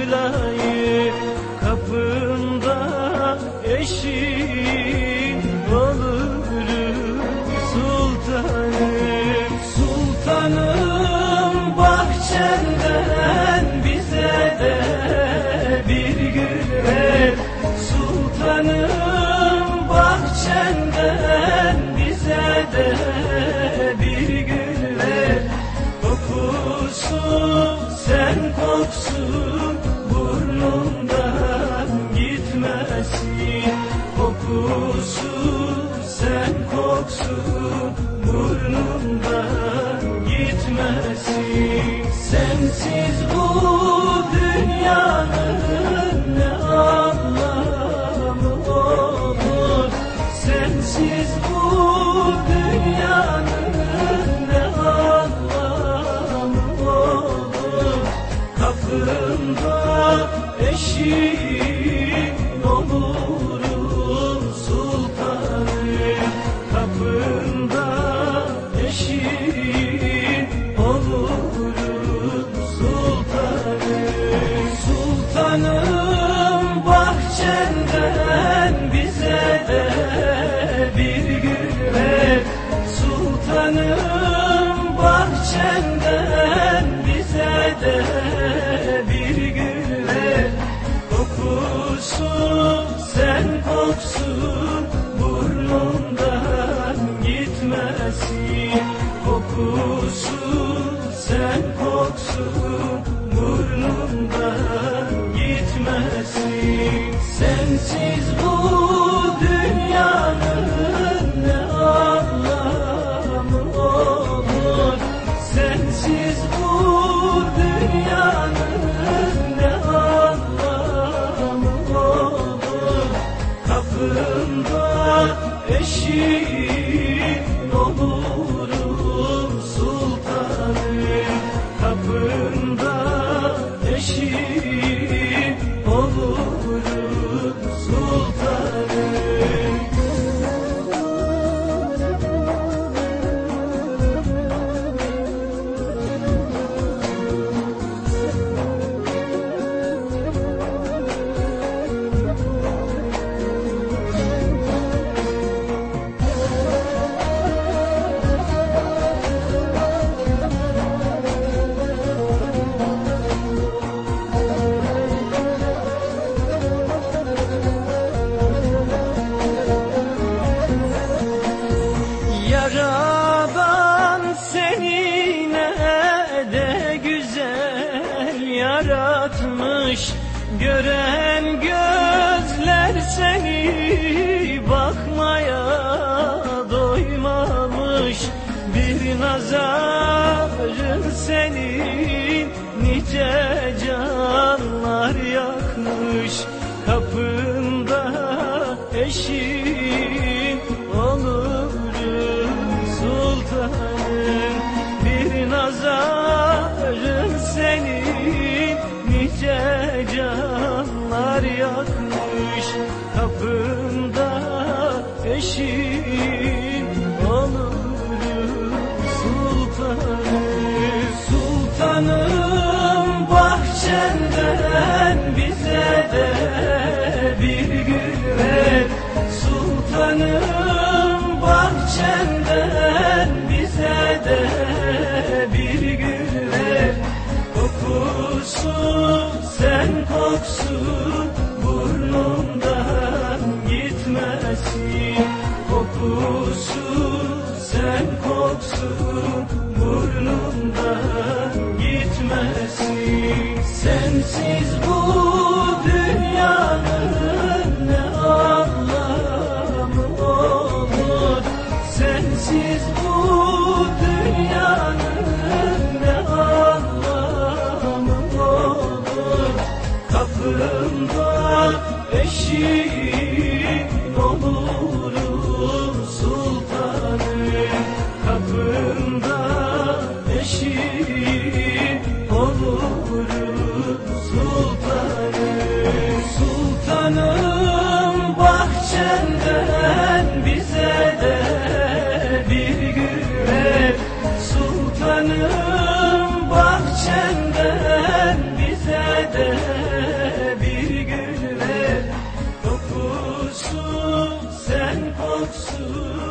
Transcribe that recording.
Mevla'yı kapında eşin olurum sultanım sultanım bahçenden bize de bir gül ver sultanım bahçenden bize de bir gül ver kokusu sen koksun gitmesin sensiz koksun burnumdan gitmesin. Kokusu sen koksun burnumdan gitmesin. Sensiz bu dünyanın kapında eşin Yaradan seni ne de güzel yaratmış. Gören gözler seni bakmaya doymamış. Bir nazarın senin nice canlar yakmış. Kapında eşin canlar yakmış Kapında eşin sultanım Sultanım bahçenden bize de bir gül ver. Sultanım bahçenden bize de bir gül ver. Kokusu sen koksun Kokusu sen koksun burnumdan gitmesin Sensiz bu Canım bahçenden bize de bir gül ver. Dokusu sen koksun.